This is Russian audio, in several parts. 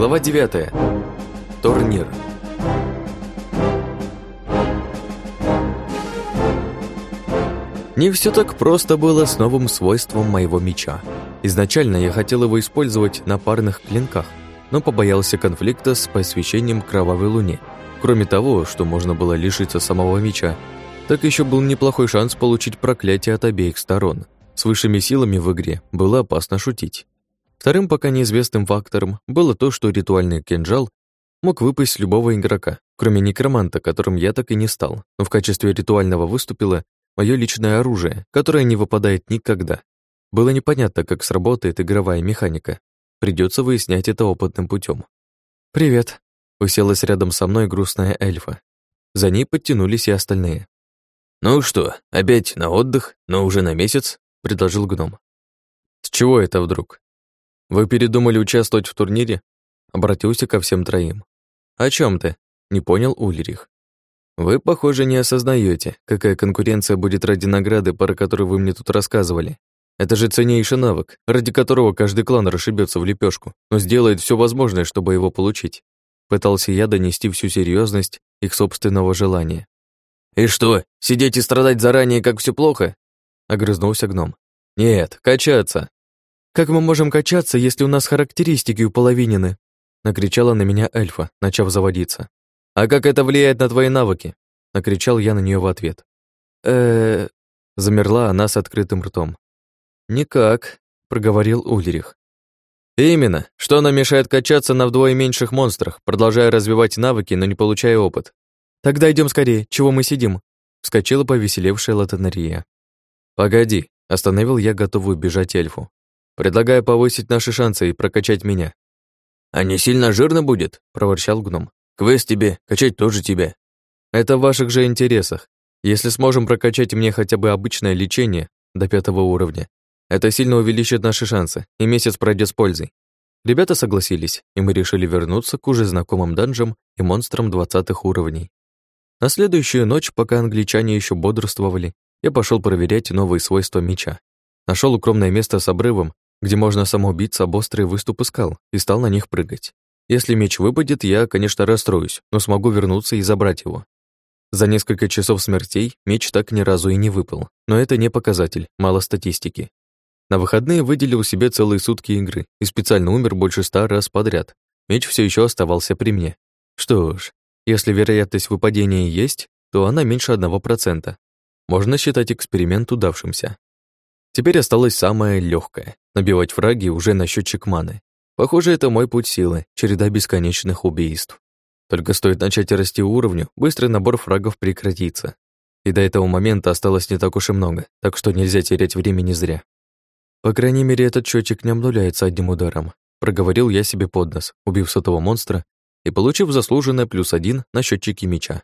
Глава 9. Турнир. Не все так просто было с новым свойством моего меча. Изначально я хотел его использовать на парных клинках, но побоялся конфликта с посвящением Кровавой Луне. Кроме того, что можно было лишиться самого меча, так еще был неплохой шанс получить проклятие от обеих сторон. С высшими силами в игре было опасно шутить. Вторым пока неизвестным фактором было то, что ритуальный кинжал мог выпасть любого игрока, кроме некроманта, которым я так и не стал, но в качестве ритуального выступило мое личное оружие, которое не выпадает никогда. Было непонятно, как сработает игровая механика. Придется выяснять это опытным путем. «Привет», — уселась рядом со мной грустная эльфа. За ней подтянулись и остальные. «Ну что, опять на отдых, но уже на месяц?» — предложил гном. «С чего это вдруг?» «Вы передумали участвовать в турнире?» Обратился ко всем троим. «О чем ты?» — не понял Ульрих. «Вы, похоже, не осознаете, какая конкуренция будет ради награды, про которую вы мне тут рассказывали. Это же ценнейший навык, ради которого каждый клан расшибется в лепешку, но сделает все возможное, чтобы его получить». Пытался я донести всю серьезность их собственного желания. «И что, сидеть и страдать заранее, как все плохо?» — огрызнулся гном. «Нет, качаться. «Как мы можем качаться, если у нас характеристики уполовинены?» Накричала на меня эльфа, начав заводиться. «А как это влияет на твои навыки?» Накричал я на нее в ответ. э Замерла она с открытым ртом. «Никак», — проговорил Ульрих. «Именно. Что нам мешает качаться на вдвое меньших монстрах, продолжая развивать навыки, но не получая опыт?» «Тогда идем скорее. Чего мы сидим?» Вскочила повеселевшая Латанария. «Погоди», — остановил я готовую бежать эльфу. Предлагаю повысить наши шансы и прокачать меня». «А не сильно жирно будет?» — проворчал гном. «Квест тебе, качать тоже тебе». «Это в ваших же интересах. Если сможем прокачать мне хотя бы обычное лечение до пятого уровня, это сильно увеличит наши шансы, и месяц пройдет с пользой». Ребята согласились, и мы решили вернуться к уже знакомым данжам и монстрам двадцатых уровней. На следующую ночь, пока англичане еще бодрствовали, я пошел проверять новые свойства меча. Нашел укромное место с обрывом, где можно самоубиться об острые выступы скал, и стал на них прыгать. Если меч выпадет, я, конечно, расстроюсь, но смогу вернуться и забрать его. За несколько часов смертей меч так ни разу и не выпал, но это не показатель, мало статистики. На выходные выделил себе целые сутки игры и специально умер больше ста раз подряд. Меч все еще оставался при мне. Что ж, если вероятность выпадения есть, то она меньше одного процента. Можно считать эксперимент удавшимся. Теперь осталось самое легкое — набивать фраги уже на счетчик маны. Похоже, это мой путь силы, череда бесконечных убийств. Только стоит начать расти уровню, быстрый набор фрагов прекратится. И до этого момента осталось не так уж и много, так что нельзя терять времени зря. По крайней мере, этот счетчик не обнуляется одним ударом. Проговорил я себе под нос, убив сотого монстра и получив заслуженное плюс один на счетчике меча.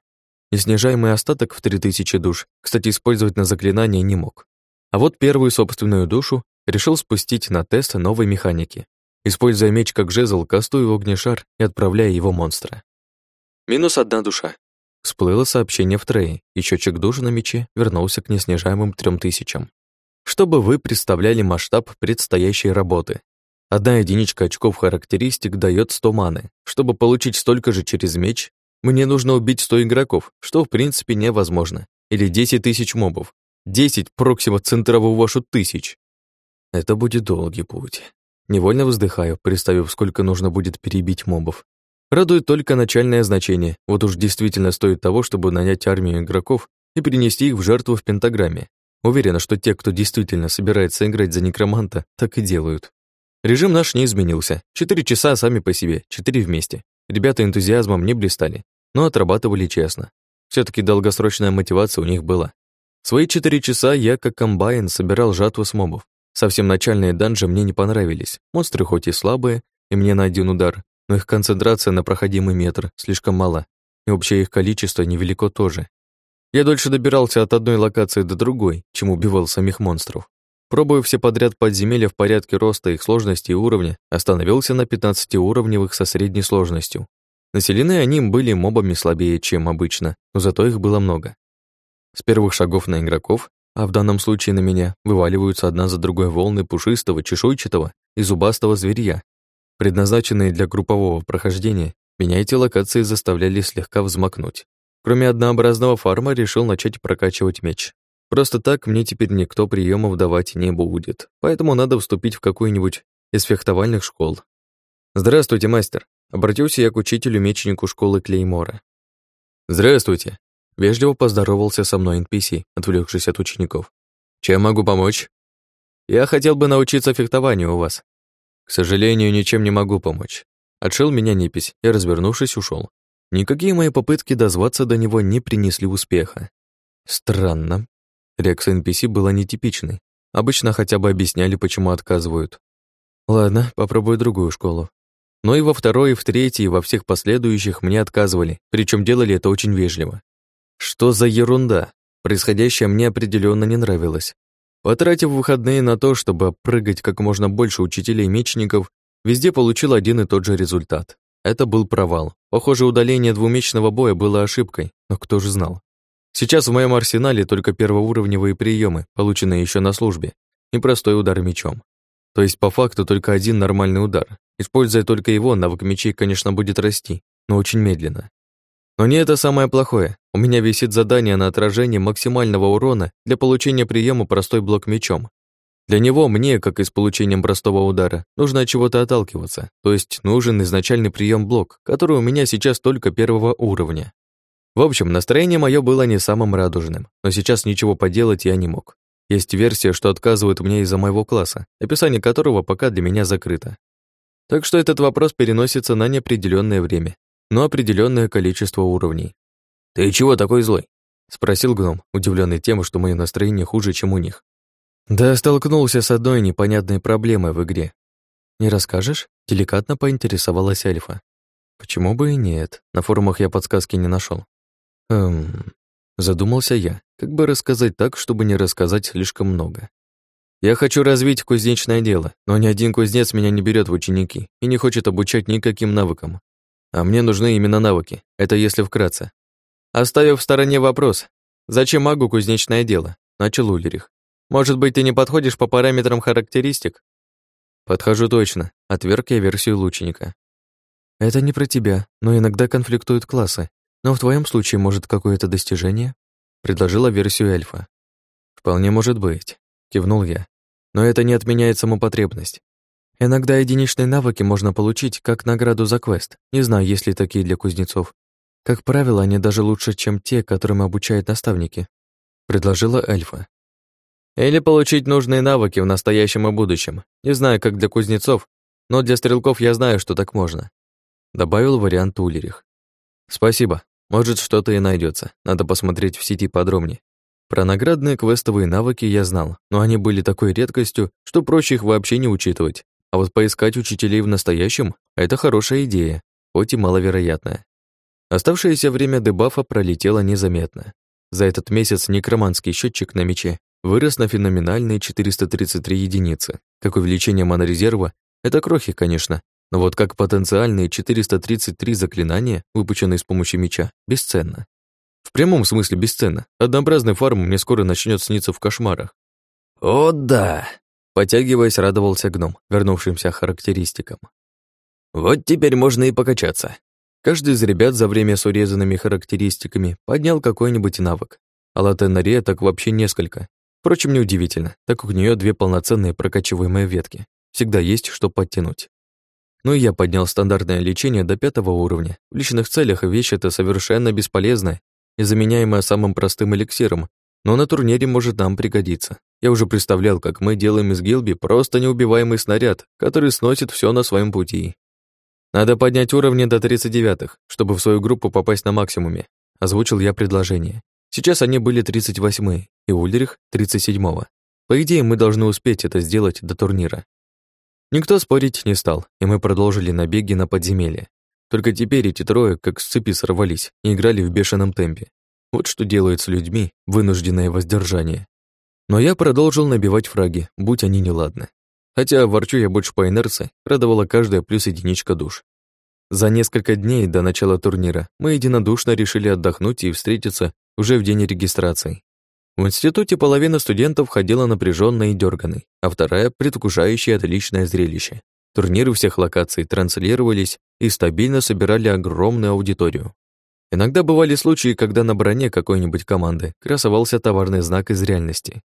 Неснижаемый остаток в 3000 душ, кстати, использовать на заклинание не мог. А вот первую собственную душу решил спустить на тест новой механики, используя меч как жезл, кастую огнешар и отправляя его монстра. Минус одна душа. Всплыло сообщение в трее, и счетчик душ на мече вернулся к неснижаемым трем тысячам. Чтобы вы представляли масштаб предстоящей работы. Одна единичка очков характеристик дает 100 маны. Чтобы получить столько же через меч, мне нужно убить 100 игроков, что в принципе невозможно, или 10 тысяч мобов, Десять Проксима центрового вашу тысяч. Это будет долгий путь. Невольно вздыхаю, представив, сколько нужно будет перебить мобов. Радует только начальное значение. Вот уж действительно стоит того, чтобы нанять армию игроков и перенести их в жертву в пентаграмме. Уверена, что те, кто действительно собирается играть за некроманта, так и делают. Режим наш не изменился. Четыре часа сами по себе, четыре вместе. Ребята энтузиазмом не блистали, но отрабатывали честно. все таки долгосрочная мотивация у них была. Свои четыре часа я, как комбайн, собирал жатву с мобов. Совсем начальные данжи мне не понравились. Монстры хоть и слабые, и мне на один удар, но их концентрация на проходимый метр слишком мала, и общее их количество невелико тоже. Я дольше добирался от одной локации до другой, чем убивал самих монстров. Пробуя все подряд подземелья в порядке роста их сложности и уровня, остановился на 15-уровневых со средней сложностью. Населены они были мобами слабее, чем обычно, но зато их было много. С первых шагов на игроков, а в данном случае на меня, вываливаются одна за другой волны пушистого, чешуйчатого и зубастого зверья. предназначенные для группового прохождения, меня эти локации заставляли слегка взмокнуть. Кроме однообразного фарма, решил начать прокачивать меч. Просто так мне теперь никто приемов давать не будет, поэтому надо вступить в какую-нибудь из фехтовальных школ. «Здравствуйте, мастер!» Обратился я к учителю-мечнику школы Клеймора. «Здравствуйте!» Вежливо поздоровался со мной NPC, отвлекшись от учеников. «Чем могу помочь?» «Я хотел бы научиться фехтованию у вас». «К сожалению, ничем не могу помочь». Отшил меня непись и, развернувшись, ушел. Никакие мои попытки дозваться до него не принесли успеха. Странно. Реакция NPC была нетипичной. Обычно хотя бы объясняли, почему отказывают. Ладно, попробую другую школу. Но и во второй, и в третьей, и во всех последующих мне отказывали, причем делали это очень вежливо. Что за ерунда? Происходящее мне определенно не нравилось. Потратив выходные на то, чтобы прыгать как можно больше учителей-мечников, везде получил один и тот же результат. Это был провал. Похоже, удаление двумечного боя было ошибкой, но кто же знал. Сейчас в моем арсенале только первоуровневые приемы, полученные еще на службе, и простой удар мечом. То есть по факту только один нормальный удар. Используя только его, навык мечей, конечно, будет расти, но очень медленно. Но не это самое плохое. У меня висит задание на отражение максимального урона для получения приема простой блок мечом. Для него мне, как и с получением простого удара, нужно от чего-то отталкиваться, то есть нужен изначальный прием блок, который у меня сейчас только первого уровня. В общем, настроение мое было не самым радужным, но сейчас ничего поделать я не мог. Есть версия, что отказывают мне из-за моего класса, описание которого пока для меня закрыто. Так что этот вопрос переносится на неопределенное время, но определенное количество уровней. «Ты чего такой злой?» — спросил гном, удивленный тем, что мое настроение хуже, чем у них. «Да столкнулся с одной непонятной проблемой в игре. Не расскажешь?» — деликатно поинтересовалась Альфа. «Почему бы и нет? На форумах я подсказки не нашел. Эм, Задумался я, как бы рассказать так, чтобы не рассказать слишком много. Я хочу развить кузнечное дело, но ни один кузнец меня не берет в ученики и не хочет обучать никаким навыкам. А мне нужны именно навыки, это если вкратце. Оставив в стороне вопрос, зачем магу кузнечное дело? Начал Ульрих. Может быть, ты не подходишь по параметрам характеристик? Подхожу точно, отверг я версию лучника. Это не про тебя, но иногда конфликтуют классы, но в твоем случае, может, какое-то достижение? Предложила версию эльфа. Вполне может быть, кивнул я. Но это не отменяет саму потребность. Иногда единичные навыки можно получить как награду за квест. Не знаю, есть ли такие для кузнецов. Как правило, они даже лучше, чем те, которым обучают наставники. Предложила эльфа. Или получить нужные навыки в настоящем и будущем. Не знаю, как для кузнецов, но для стрелков я знаю, что так можно. Добавил вариант Улерих. Спасибо, может, что-то и найдется. Надо посмотреть в сети подробнее. Про наградные квестовые навыки я знал, но они были такой редкостью, что проще их вообще не учитывать. А вот поискать учителей в настоящем — это хорошая идея, хоть и маловероятная. Оставшееся время дебафа пролетело незаметно. За этот месяц некроманский счетчик на мече вырос на феноменальные 433 единицы. Как увеличение монорезерва — это крохи, конечно, но вот как потенциальные 433 заклинания, выпущенные с помощью меча, бесценно. В прямом смысле бесценно. Однообразный фарм мне скоро начнет сниться в кошмарах. «О, да!» Потягиваясь, радовался гном, вернувшимся характеристикам. «Вот теперь можно и покачаться». Каждый из ребят за время с урезанными характеристиками поднял какой-нибудь навык. А Латенария так вообще несколько. Впрочем, неудивительно, так у нее две полноценные прокачиваемые ветки. Всегда есть что подтянуть. Ну и я поднял стандартное лечение до пятого уровня. В личных целях вещь эта совершенно бесполезная и заменяемая самым простым эликсиром, но на турнире может нам пригодиться. Я уже представлял, как мы делаем из Гилби просто неубиваемый снаряд, который сносит все на своем пути. Надо поднять уровни до 39-х, чтобы в свою группу попасть на максимуме. Озвучил я предложение. Сейчас они были 38-е, и Ульрих — 37-го. По идее, мы должны успеть это сделать до турнира. Никто спорить не стал, и мы продолжили набеги на подземелье. Только теперь эти трое как с цепи сорвались и играли в бешеном темпе. Вот что делает с людьми вынужденное воздержание. Но я продолжил набивать фраги, будь они неладны. Хотя ворчу я больше по инерции, радовала каждая плюс единичка душ. За несколько дней до начала турнира мы единодушно решили отдохнуть и встретиться уже в день регистрации. В институте половина студентов ходила напряженной и дерганой, а вторая — предвкушающая отличное зрелище. Турниры всех локаций транслировались и стабильно собирали огромную аудиторию. Иногда бывали случаи, когда на броне какой-нибудь команды красовался товарный знак из реальности.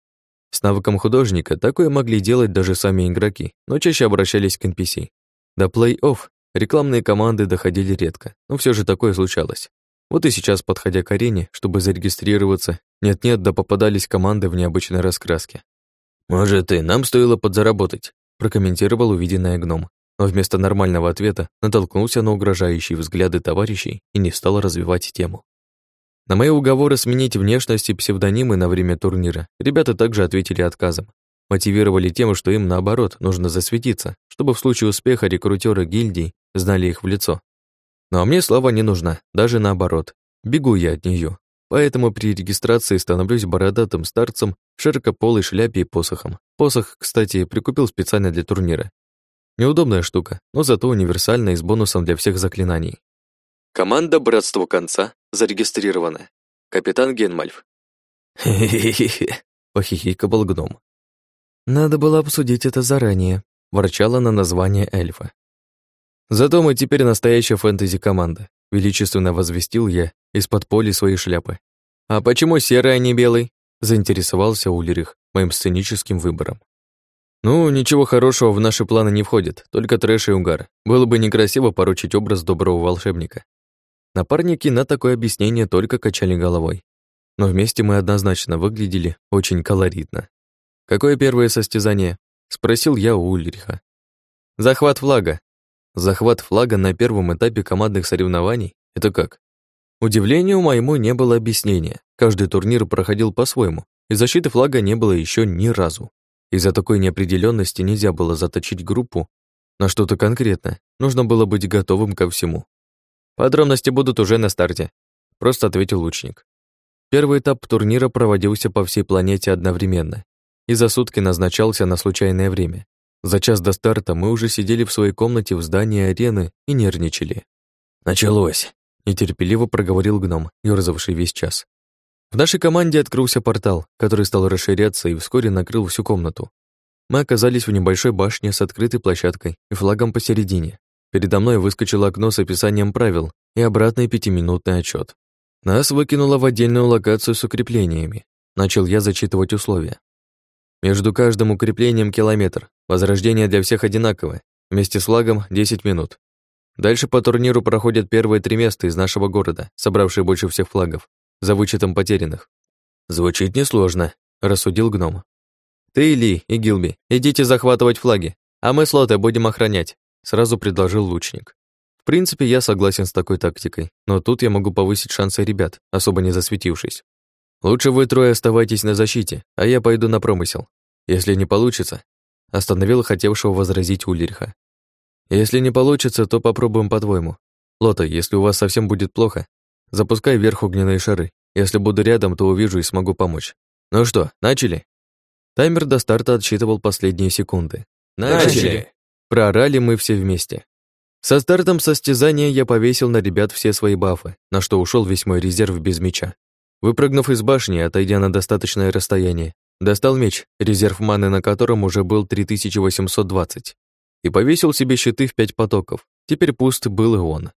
С навыком художника такое могли делать даже сами игроки, но чаще обращались к NPC. До плей-офф рекламные команды доходили редко, но все же такое случалось. Вот и сейчас, подходя к арене, чтобы зарегистрироваться, нет-нет, да попадались команды в необычной раскраске. «Может, и нам стоило подзаработать?» прокомментировал увиденное гном, но вместо нормального ответа натолкнулся на угрожающие взгляды товарищей и не стал развивать тему. На мои уговоры сменить внешность и псевдонимы на время турнира ребята также ответили отказом. Мотивировали тем, что им, наоборот, нужно засветиться, чтобы в случае успеха рекрутеры гильдий знали их в лицо. Ну а мне слава не нужна, даже наоборот. Бегу я от нее. Поэтому при регистрации становлюсь бородатым старцем в широкополой шляпе и посохом. Посох, кстати, прикупил специально для турнира. Неудобная штука, но зато универсальная и с бонусом для всех заклинаний. Команда «Братство конца» зарегистрирована. Капитан Генмальф. «Хе-хе-хе», — похихикал гном. «Надо было обсудить это заранее», — ворчала на название эльфа. «Зато мы теперь настоящая фэнтези-команда», — величественно возвестил я из-под поля своей шляпы. «А почему серый, а не белый?» — заинтересовался Ульрих моим сценическим выбором. «Ну, ничего хорошего в наши планы не входит, только трэш и угар. Было бы некрасиво поручить образ доброго волшебника». Напарники на такое объяснение только качали головой. Но вместе мы однозначно выглядели очень колоритно. «Какое первое состязание?» — спросил я у Ульриха. «Захват флага». «Захват флага на первом этапе командных соревнований? Это как?» Удивлению моему не было объяснения. Каждый турнир проходил по-своему, и защиты флага не было еще ни разу. Из-за такой неопределенности нельзя было заточить группу на что-то конкретное. Нужно было быть готовым ко всему. Подробности будут уже на старте, просто ответил лучник. Первый этап турнира проводился по всей планете одновременно и за сутки назначался на случайное время. За час до старта мы уже сидели в своей комнате в здании арены и нервничали. «Началось!» нетерпеливо проговорил гном, ёрзавший весь час. В нашей команде открылся портал, который стал расширяться и вскоре накрыл всю комнату. Мы оказались в небольшой башне с открытой площадкой и флагом посередине. Передо мной выскочило окно с описанием правил и обратный пятиминутный отчет. Нас выкинуло в отдельную локацию с укреплениями. Начал я зачитывать условия. Между каждым укреплением километр. Возрождение для всех одинаковое. Вместе с флагом 10 минут. Дальше по турниру проходят первые три места из нашего города, собравшие больше всех флагов, за вычетом потерянных. Звучит несложно, рассудил гном. Ты, Ли и Гилби, идите захватывать флаги, а мы с Лотой будем охранять, сразу предложил лучник. В принципе, я согласен с такой тактикой, но тут я могу повысить шансы ребят, особо не засветившись. Лучше вы трое оставайтесь на защите, а я пойду на промысел. Если не получится, остановил хотевшего возразить Ульриха. Если не получится, то попробуем по-твоему. Лота, если у вас совсем будет плохо, запускай вверх огненные шары. Если буду рядом, то увижу и смогу помочь. Ну что, начали? Таймер до старта отсчитывал последние секунды. Начали! Проорали мы все вместе. Со стартом состязания я повесил на ребят все свои бафы, на что ушел весь мой резерв без меча. Выпрыгнув из башни, отойдя на достаточное расстояние, достал меч, резерв маны на котором уже был 3820 и повесил себе щиты в пять потоков. Теперь пуст был и он.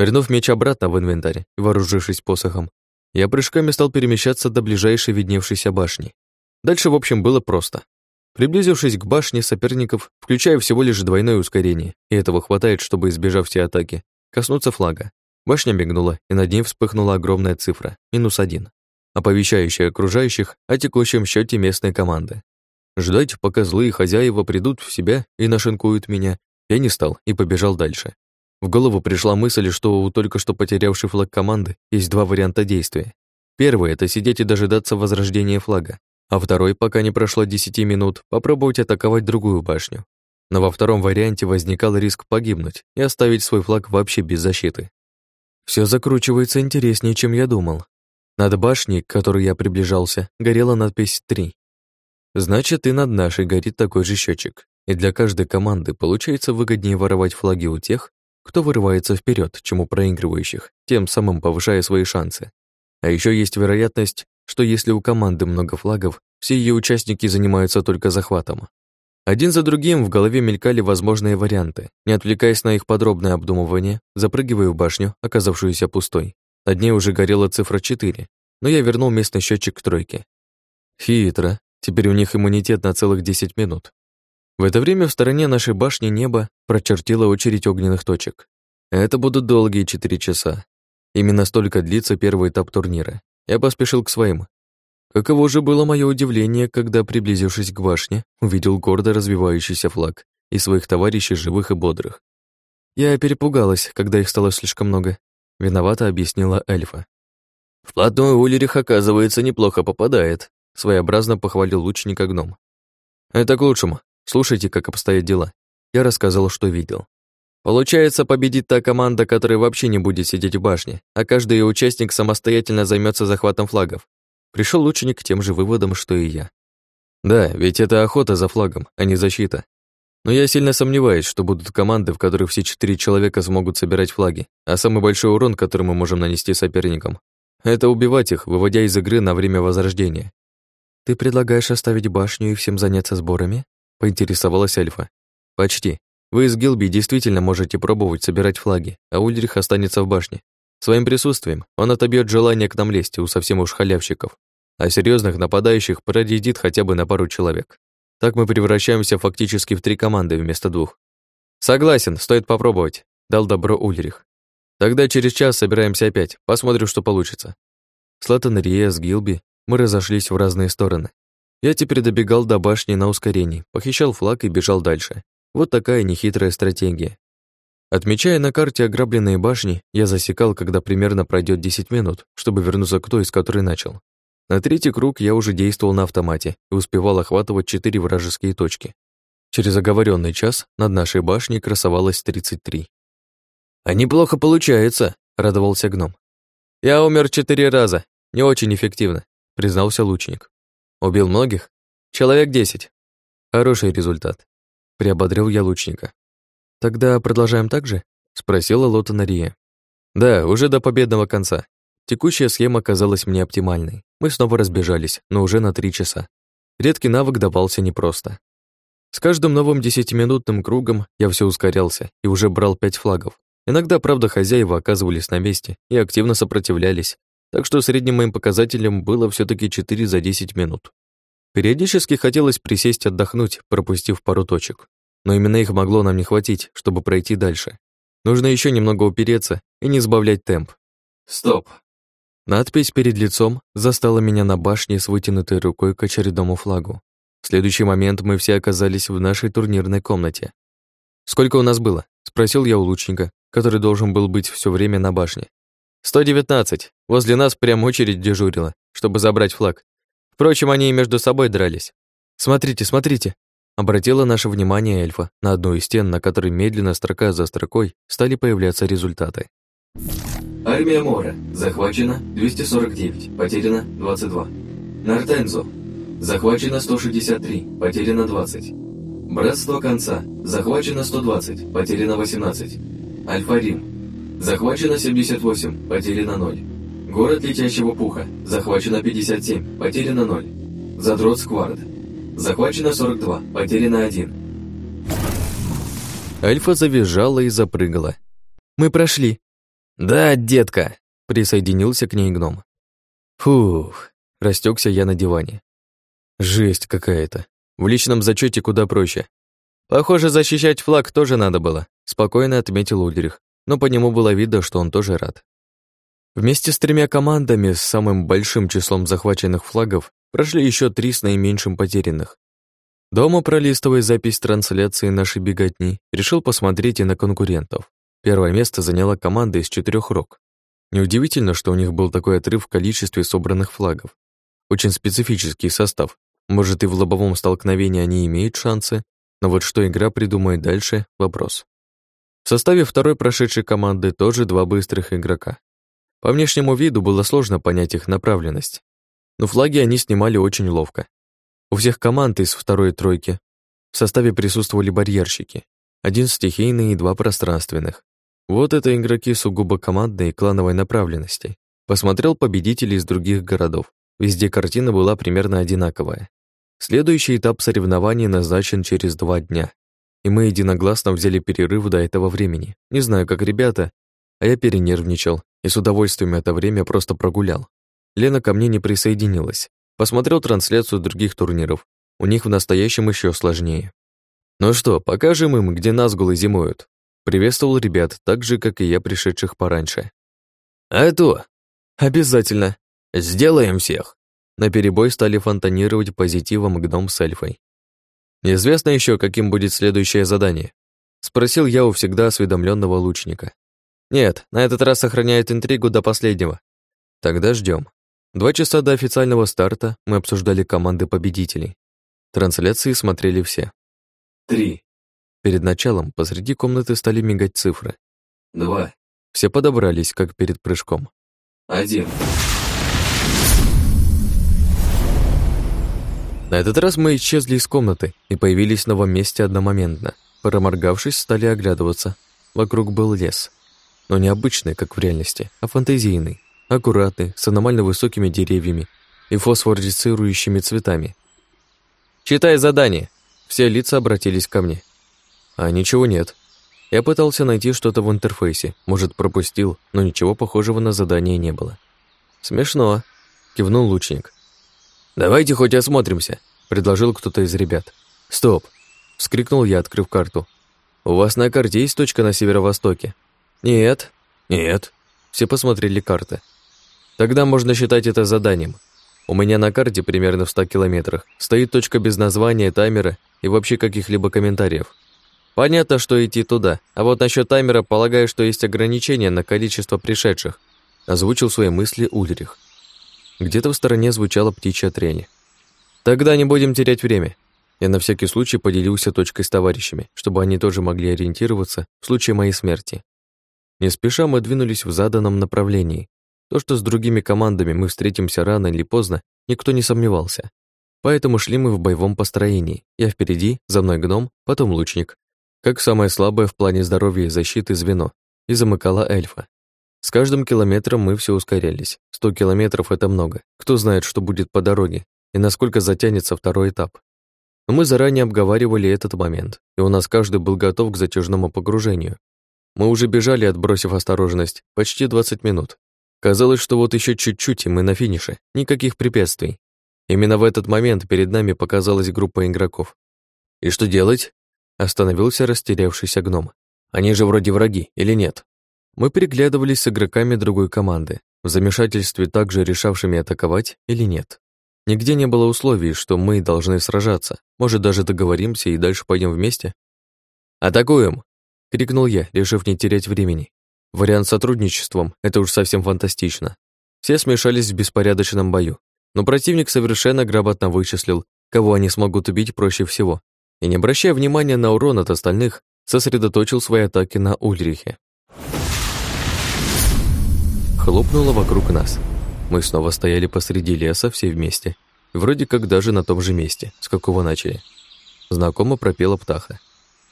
Вернув меч обратно в инвентарь и вооружившись посохом, я прыжками стал перемещаться до ближайшей видневшейся башни. Дальше, в общем, было просто. Приблизившись к башне соперников, включая всего лишь двойное ускорение, и этого хватает, чтобы, избежав все атаки, коснуться флага. Башня мигнула, и над ней вспыхнула огромная цифра — минус один, оповещающая окружающих о текущем счете местной команды. Ждать, пока злые хозяева придут в себя и нашинкуют меня, я не стал и побежал дальше. В голову пришла мысль, что у только что потерявшей флаг команды есть два варианта действия. Первый — это сидеть и дожидаться возрождения флага, а второй, пока не прошло 10 минут, попробовать атаковать другую башню. Но во втором варианте возникал риск погибнуть и оставить свой флаг вообще без защиты. Все закручивается интереснее, чем я думал. Над башней, к которой я приближался, горела надпись «3». Значит, и над нашей горит такой же счетчик. И для каждой команды получается выгоднее воровать флаги у тех, кто вырывается вперед, чем у проигрывающих, тем самым повышая свои шансы. А еще есть вероятность, что если у команды много флагов, все ее участники занимаются только захватом. Один за другим в голове мелькали возможные варианты. Не отвлекаясь на их подробное обдумывание, запрыгиваю в башню, оказавшуюся пустой. Над ней уже горела цифра 4, но я вернул местный счетчик к тройке. Хитро. Теперь у них иммунитет на целых 10 минут. В это время в стороне нашей башни небо прочертило очередь огненных точек. Это будут долгие 4 часа. Именно столько длится первый этап турнира. Я поспешил к своим. Каково же было мое удивление, когда, приблизившись к башне, увидел гордо развивающийся флаг и своих товарищей живых и бодрых. Я перепугалась, когда их стало слишком много. Виновато объяснила эльфа. «Вплотную Улерих, оказывается, неплохо попадает», своеобразно похвалил лучника гном. «Это к лучшему. Слушайте, как обстоят дела». Я рассказал, что видел. Получается, победит та команда, которая вообще не будет сидеть в башне, а каждый ее участник самостоятельно займется захватом флагов. Пришел лучник к тем же выводам, что и я. Да, ведь это охота за флагом, а не защита. Но я сильно сомневаюсь, что будут команды, в которых все четыре человека смогут собирать флаги, а самый большой урон, который мы можем нанести соперникам, это убивать их, выводя из игры на время возрождения. «Ты предлагаешь оставить башню и всем заняться сборами?» — поинтересовалась Альфа. «Почти. Вы из Гилби действительно можете пробовать собирать флаги, а Ульрих останется в башне. Своим присутствием он отобьет желание к нам лезть у совсем уж халявщиков, а серьезных нападающих проредит хотя бы на пару человек. Так мы превращаемся фактически в три команды вместо двух. Согласен, стоит попробовать, дал добро Ульрих. Тогда через час собираемся опять, посмотрим, что получится. С Латанрия, с Гилби мы разошлись в разные стороны. Я теперь добегал до башни на ускорении, похищал флаг и бежал дальше. Вот такая нехитрая стратегия. Отмечая на карте ограбленные башни, я засекал, когда примерно пройдет 10 минут, чтобы вернуться к той, с которой начал. На третий круг я уже действовал на автомате и успевал охватывать четыре вражеские точки. Через оговоренный час над нашей башней красовалось 33. «А неплохо получается», — радовался гном. «Я умер четыре раза, не очень эффективно признался лучник. Убил многих? Человек десять. Хороший результат. Приободрил я лучника. Тогда продолжаем так же? Спросила Лота Нария. Да, уже до победного конца. Текущая схема казалась мне оптимальной. Мы снова разбежались, но уже на три часа. Редкий навык давался непросто. С каждым новым десятиминутным кругом я все ускорялся и уже брал пять флагов. Иногда, правда, хозяева оказывались на месте и активно сопротивлялись, так что средним моим показателем было все таки 4 за 10 минут. Периодически хотелось присесть отдохнуть, пропустив пару точек. Но именно их могло нам не хватить, чтобы пройти дальше. Нужно еще немного упереться и не сбавлять темп. Стоп. Надпись перед лицом застала меня на башне с вытянутой рукой к очередному флагу. В следующий момент мы все оказались в нашей турнирной комнате. «Сколько у нас было?» — спросил я у лучника, который должен был быть все время на башне. «Сто девятнадцать. Возле нас прям очередь дежурила, чтобы забрать флаг. Впрочем, они и между собой дрались. Смотрите, смотрите!» Обратила наше внимание эльфа на одну из стен, на которой медленно, строка за строкой, стали появляться результаты. Армия Мора. Захвачено 249, потеряно 22. Нартензо. Захвачено 163, потеряно 20. Братство Конца. Захвачено 120, потеряно 18. Альфа-Рим. Захвачено 78, потеряно 0. Город Летящего Пуха. Захвачено 57, потеряно 0. Задрот Сквард. Захвачено 42, потеряно 1. Альфа завизжала и запрыгала. «Мы прошли». «Да, детка», — присоединился к ней гном. Фух, растекся я на диване. Жесть какая-то. В личном зачете куда проще. Похоже, защищать флаг тоже надо было, спокойно отметил Ульрих, но по нему было видно, что он тоже рад. Вместе с тремя командами с самым большим числом захваченных флагов прошли еще три с наименьшим потерянных. Дома, пролистывая запись трансляции нашей беготни, решил посмотреть и на конкурентов. Первое место заняла команда из четырех рок. Неудивительно, что у них был такой отрыв в количестве собранных флагов. Очень специфический состав. Может, и в лобовом столкновении они имеют шансы, но вот что игра придумает дальше — вопрос. В составе второй прошедшей команды тоже два быстрых игрока. По внешнему виду было сложно понять их направленность, но флаги они снимали очень ловко. У всех команд из второй тройки в составе присутствовали барьерщики, один стихийный и два пространственных. Вот это игроки сугубо командной и клановой направленности. Посмотрел победителей из других городов. Везде картина была примерно одинаковая. Следующий этап соревнований назначен через два дня, и мы единогласно взяли перерыв до этого времени. Не знаю, как ребята, а я перенервничал и с удовольствием это время просто прогулял. Лена ко мне не присоединилась. Посмотрел трансляцию других турниров. У них в настоящем еще сложнее. Ну что, покажем им, где назгулы зимуют. Приветствовал ребят, так же, как и я, пришедших пораньше. А то! Обязательно. Сделаем всех. На перебой стали фонтанировать позитивом гном с эльфой. Неизвестно еще, каким будет следующее задание. Спросил я у всегда осведомленного лучника. Нет, на этот раз сохраняет интригу до последнего. Тогда ждем. Два часа до официального старта мы обсуждали команды победителей. Трансляции смотрели все. Три. Перед началом посреди комнаты стали мигать цифры. Два. Все подобрались, как перед прыжком. Один. На этот раз мы исчезли из комнаты и появились в новом месте одномоментно. Проморгавшись, стали оглядываться. Вокруг был лес. Но не обычный, как в реальности, а фантазийный. Аккуратный, с аномально высокими деревьями и фосфорицирующими цветами. «Читай задание!» Все лица обратились ко мне. А ничего нет. Я пытался найти что-то в интерфейсе, может, пропустил, но ничего похожего на задание не было. «Смешно», — кивнул лучник. «Давайте хоть осмотримся», — предложил кто-то из ребят. «Стоп!» — вскрикнул я, открыв карту. «У вас на карте есть точка на северо-востоке?» «Нет». «Нет». Все посмотрели карты. «Тогда можно считать это заданием. У меня на карте примерно в 100 километрах стоит точка без названия, таймера и вообще каких-либо комментариев. Понятно, что идти туда, а вот насчет таймера полагаю, что есть ограничения на количество пришедших», озвучил свои мысли Ульрих. Где-то в стороне звучала птичья трень. «Тогда не будем терять время». Я на всякий случай поделился точкой с товарищами, чтобы они тоже могли ориентироваться в случае моей смерти. Не спеша мы двинулись в заданном направлении. То, что с другими командами мы встретимся рано или поздно, никто не сомневался. Поэтому шли мы в боевом построении. Я впереди, за мной гном, потом лучник. Как самое слабое в плане здоровья и защиты звено. И замыкала эльфа. С каждым километром мы все ускорялись. Сто километров — это много. Кто знает, что будет по дороге и насколько затянется второй этап. Но мы заранее обговаривали этот момент, и у нас каждый был готов к затяжному погружению. Мы уже бежали, отбросив осторожность, почти 20 минут. Казалось, что вот еще чуть-чуть, и мы на финише. Никаких препятствий. Именно в этот момент перед нами показалась группа игроков. «И что делать?» Остановился растерявшийся гном. «Они же вроде враги, или нет?» Мы переглядывались с игроками другой команды, в замешательстве также решавшими атаковать или нет. Нигде не было условий, что мы должны сражаться. Может, даже договоримся и дальше пойдем вместе? «Атакуем!» — крикнул я, решив не терять времени. Вариант с сотрудничеством — это уж совсем фантастично. Все смешались в беспорядочном бою, но противник совершенно грамотно вычислил, кого они смогут убить проще всего, и, не обращая внимания на урон от остальных, сосредоточил свои атаки на Ульрихе. Хлопнуло вокруг нас. Мы снова стояли посреди леса все вместе. Вроде как даже на том же месте, с какого начали. Знакомо пропела птаха.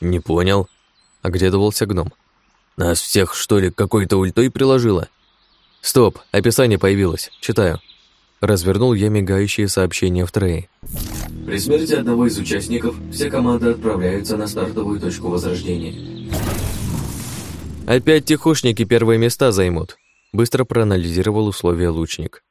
«Не понял», — оглядывался гном. «Нас всех, что ли, какой-то ультой приложило?» «Стоп, описание появилось. Читаю». Развернул я мигающие сообщения в трее. При смерти одного из участников все команды отправляются на стартовую точку возрождения. Опять тихушники первые места займут. Быстро проанализировал условия лучник.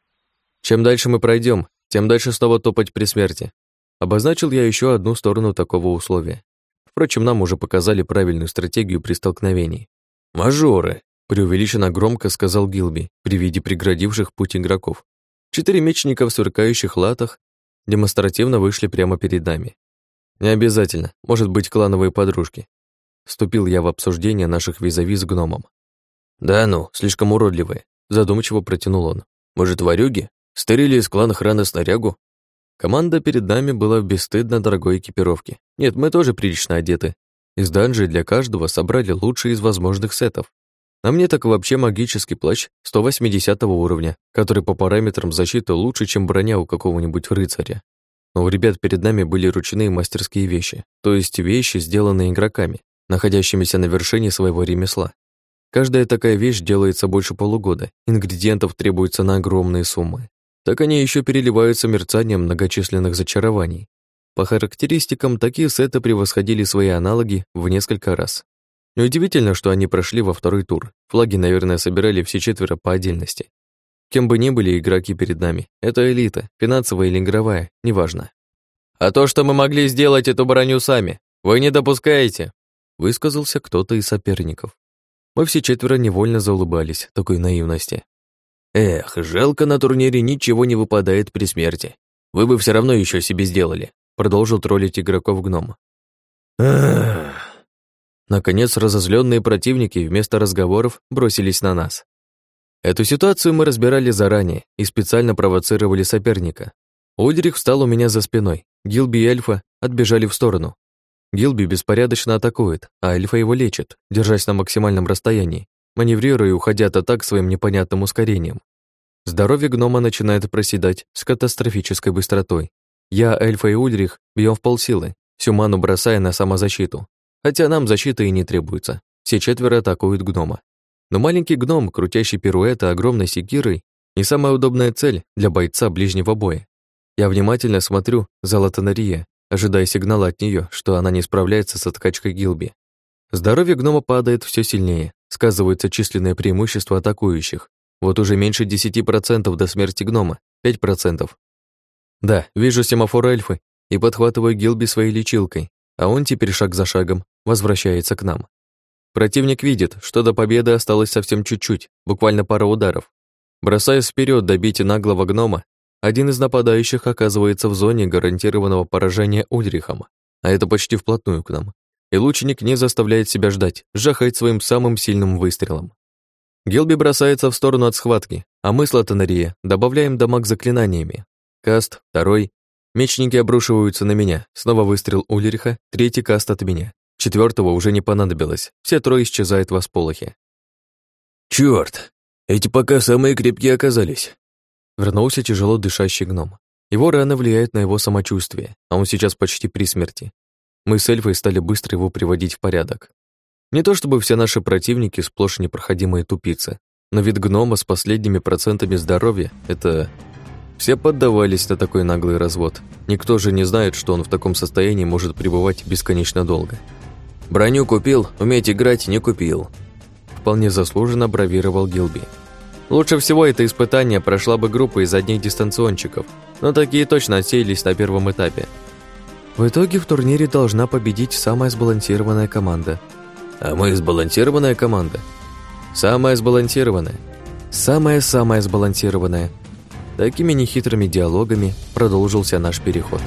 Чем дальше мы пройдем, тем дальше снова топать при смерти. Обозначил я еще одну сторону такого условия. Впрочем, нам уже показали правильную стратегию при столкновении. «Мажоры!» — преувеличенно громко сказал Гилби при виде преградивших путь игроков. Четыре мечника в сверкающих латах демонстративно вышли прямо перед нами. Не обязательно, может быть, клановые подружки. Вступил я в обсуждение наших визави с гномом. «Да ну, слишком уродливые», — задумчиво протянул он. «Может, варюги? Стырили из клана храна снарягу?» Команда перед нами была в бесстыдно дорогой экипировке. Нет, мы тоже прилично одеты. Из данжей для каждого собрали лучшие из возможных сетов. А мне так вообще магический плащ 180 уровня, который по параметрам защиты лучше, чем броня у какого-нибудь рыцаря. Но у ребят перед нами были ручные мастерские вещи, то есть вещи, сделанные игроками, находящимися на вершине своего ремесла. Каждая такая вещь делается больше полугода, ингредиентов требуется на огромные суммы. Так они еще переливаются мерцанием многочисленных зачарований. По характеристикам, такие сеты превосходили свои аналоги в несколько раз. Неудивительно, что они прошли во второй тур. Флаги, наверное, собирали все четверо по отдельности. Кем бы ни были игроки перед нами, это элита, финансовая или игровая, неважно. «А то, что мы могли сделать эту броню сами, вы не допускаете», высказался кто-то из соперников. Мы все четверо невольно заулыбались такой наивности. «Эх, жалко на турнире ничего не выпадает при смерти. Вы бы все равно еще себе сделали», продолжил троллить игроков гном. Наконец, разозленные противники вместо разговоров бросились на нас. Эту ситуацию мы разбирали заранее и специально провоцировали соперника. Ульрих встал у меня за спиной, Гилби и Эльфа отбежали в сторону. Гилби беспорядочно атакует, а Эльфа его лечит, держась на максимальном расстоянии, маневрируя и уходя от атак своим непонятным ускорением. Здоровье гнома начинает проседать с катастрофической быстротой. Я, Эльфа и Ульрих бьем в полсилы, всю ману бросая на самозащиту. Хотя нам защита и не требуется. Все четверо атакуют гнома. Но маленький гном, крутящий пируэты огромной секирой, не самая удобная цель для бойца ближнего боя. Я внимательно смотрю за Латанария, ожидая сигнала от нее, что она не справляется с откачкой Гилби. Здоровье гнома падает все сильнее, сказываются численные преимущества атакующих. Вот уже меньше 10% до смерти гнома, 5%. Да, вижу семафор эльфы и подхватываю Гилби своей лечилкой, а он теперь шаг за шагом возвращается к нам. Противник видит, что до победы осталось совсем чуть-чуть, буквально пара ударов. Бросаясь вперед добить наглого гнома, один из нападающих оказывается в зоне гарантированного поражения Ульрихом, а это почти вплотную к нам. И лучник не заставляет себя ждать, жахает своим самым сильным выстрелом. Гилби бросается в сторону от схватки, а мы с Латанария добавляем дамаг заклинаниями. Каст, второй. Мечники обрушиваются на меня, снова выстрел Ульриха, третий каст от меня. Четвертого уже не понадобилось, все трое исчезают в сполохе. Черт, эти пока самые крепкие оказались. Вернулся тяжело дышащий гном. Его раны влияют на его самочувствие, а он сейчас почти при смерти. Мы с эльфой стали быстро его приводить в порядок. Не то чтобы все наши противники сплошь непроходимые тупицы, но вид гнома с последними процентами здоровья — это... Все поддавались на такой наглый развод. Никто же не знает, что он в таком состоянии может пребывать бесконечно долго. Броню купил, уметь играть не купил. Вполне заслуженно бравировал Гилби. Лучше всего это испытание прошла бы группа из одних дистанционщиков, но такие точно отсеялись на первом этапе. В итоге в турнире должна победить самая сбалансированная команда. А мы сбалансированная команда? Самая сбалансированная. Самая-самая сбалансированная. Такими нехитрыми диалогами продолжился наш переход.